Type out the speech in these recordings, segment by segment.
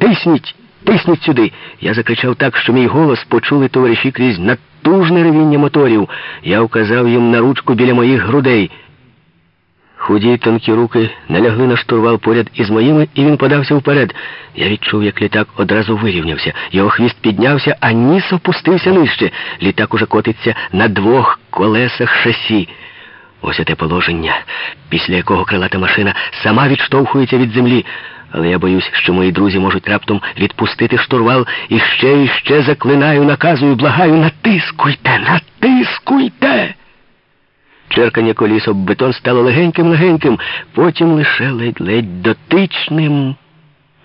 Тисніть! Тисніть сюди! Я закричав так, що мій голос почули товариші крізь натужне ревіння моторів. Я вказав їм на ручку біля моїх грудей. Худі тонкі руки налягли на штурвал поряд із моїми, і він подався вперед. Я відчув, як літак одразу вирівнявся. Його хвіст піднявся, а ніс опустився нижче. Літак уже котиться на двох колесах шасі. Ось те положення, після якого крилата машина сама відштовхується від землі. Але я боюсь, що мої друзі можуть раптом відпустити штурвал і ще і ще заклинаю, наказую, благаю, натискуйте, натискуйте. Черкання коліс об бетон стало легеньким-легеньким, потім лише ледь-ледь дотичним,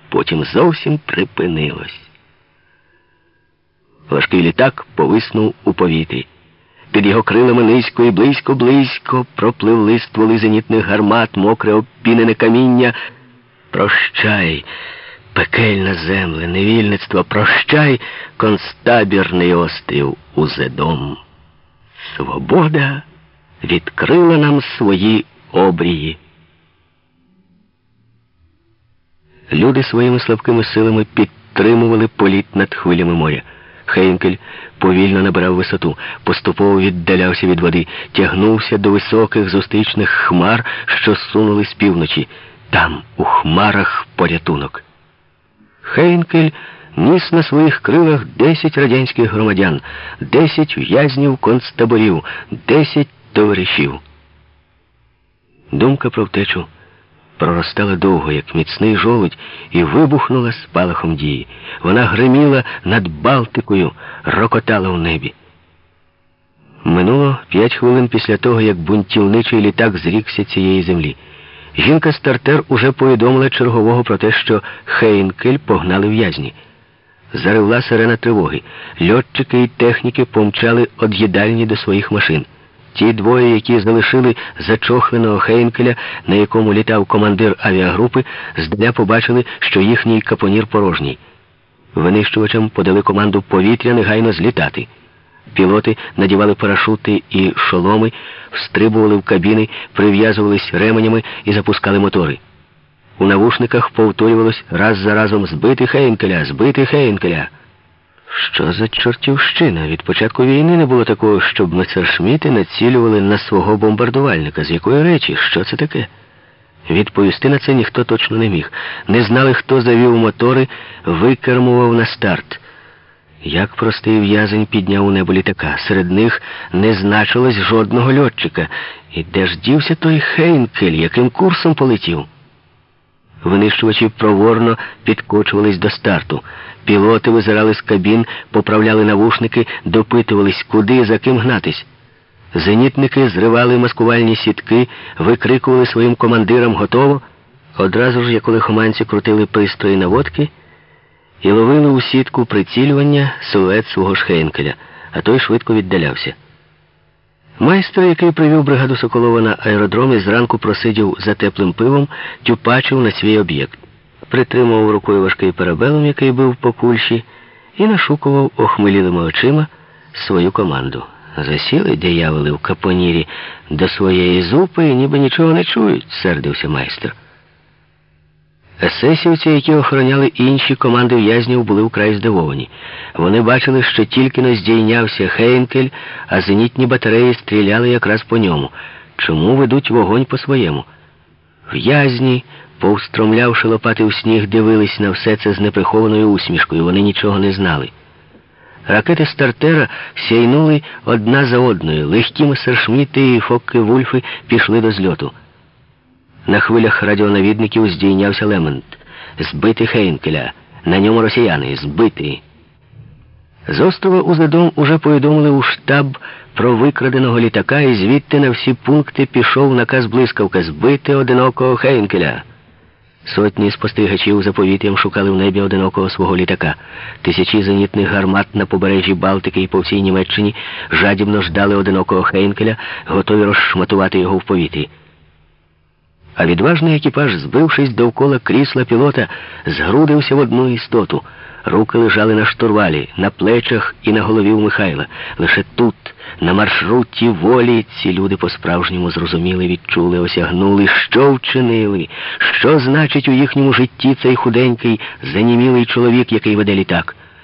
потім зовсім припинилось. Важкий літак повиснув у повітрі. Під його крилами низько і близько-близько пропливли стволи зенітних гармат, мокре обпінене каміння. Прощай, пекельна земле, невільництво, прощай, констабірний острів Узедом. Свобода відкрила нам свої обрії. Люди своїми слабкими силами підтримували політ над хвилями моря. Хейнкель повільно набирав висоту, поступово віддалявся від води, тягнувся до високих зустрічних хмар, що сунули з півночі. Там, у хмарах, порятунок. Хейнкель ніс на своїх крилах десять радянських громадян, десять в'язнів концтаборів, десять товаришів. Думка про втечу проростала довго, як міцний жолудь, і вибухнула спалахом дії. Вона гриміла над Балтикою, рокотала в небі. Минуло п'ять хвилин після того, як бунтівничий літак зрікся цієї землі. Жінка стартер уже повідомила чергового про те, що Хейнкель погнали в'язні. Заревла сирена тривоги. Льотчики і техніки помчали од їдальні до своїх машин. Ті двоє, які залишили зачохленого Хейнкеля, на якому літав командир авіагрупи, здаля побачили, що їхній капонір порожній. Винищувачам подали команду повітря негайно злітати. Пілоти надівали парашути і шоломи, встрибували в кабіни, прив'язувались ременями і запускали мотори. У навушниках повторювалось раз за разом збити Хейнкеля, збити Хейнкеля. Що за чортівщина? Від початку війни не було такого, щоб месершміти націлювали на свого бомбардувальника. З якої речі? Що це таке? Відповісти на це ніхто точно не міг. Не знали, хто завів мотори, викермував на старт. Як простий в'язень підняв у небо літака. Серед них не значилось жодного льотчика. І де ж дівся той Хейнкель, яким курсом полетів? Винищувачі проворно підкочувались до старту. Пілоти визирали з кабін, поправляли навушники, допитувались, куди за ким гнатись. Зенітники зривали маскувальні сітки, викрикували своїм командирам готово. Одразу ж, як у лихоманці крутили пристрої наводки і ловили у сітку прицілювання силует свого шхейнкеля, а той швидко віддалявся. Майстер, який привів бригаду Соколова на аеродром і зранку просидів за теплим пивом, тюпачив на свій об'єкт. Притримував рукою важкий парабелом, який бив по кульші, і нашукував охмелілими очима свою команду. Засіли дияволи в капонірі до своєї зупи і ніби нічого не чують, сердився майстер. Есесівці, які охороняли інші команди в'язнів, були вкрай здивовані. Вони бачили, що тільки не здійнявся Хейнкель, а зенітні батареї стріляли якраз по ньому. Чому ведуть вогонь по своєму? В'язні, повстромлявши лопати в сніг, дивились на все це з неприхованою усмішкою. Вони нічого не знали. Ракети стартера сяйнули одна за одною. Легкі месершміти і фокки Вульфи пішли до зльоту. На хвилях радіонавідників здійнявся лемент. Збити Хейнкеля. На ньому росіяни. Збити. З острова Узедом уже повідомили у штаб про викраденого літака, і звідти на всі пункти пішов наказ блискавка збити одинокого Хейнкеля. Сотні спостерігачів за повітрям шукали в небі одинокого свого літака. Тисячі зенітних гармат на побережжі Балтики і по всій Німеччині жадібно ждали одинокого Хейнкеля, готові розшматувати його в повітрі. А відважний екіпаж, збившись довкола крісла пілота, згрудився в одну істоту. Руки лежали на штурвалі, на плечах і на голові у Михайла. Лише тут, на маршруті волі, ці люди по-справжньому зрозуміли, відчули, осягнули, що вчинили, що значить у їхньому житті цей худенький, занімілий чоловік, який веде літак.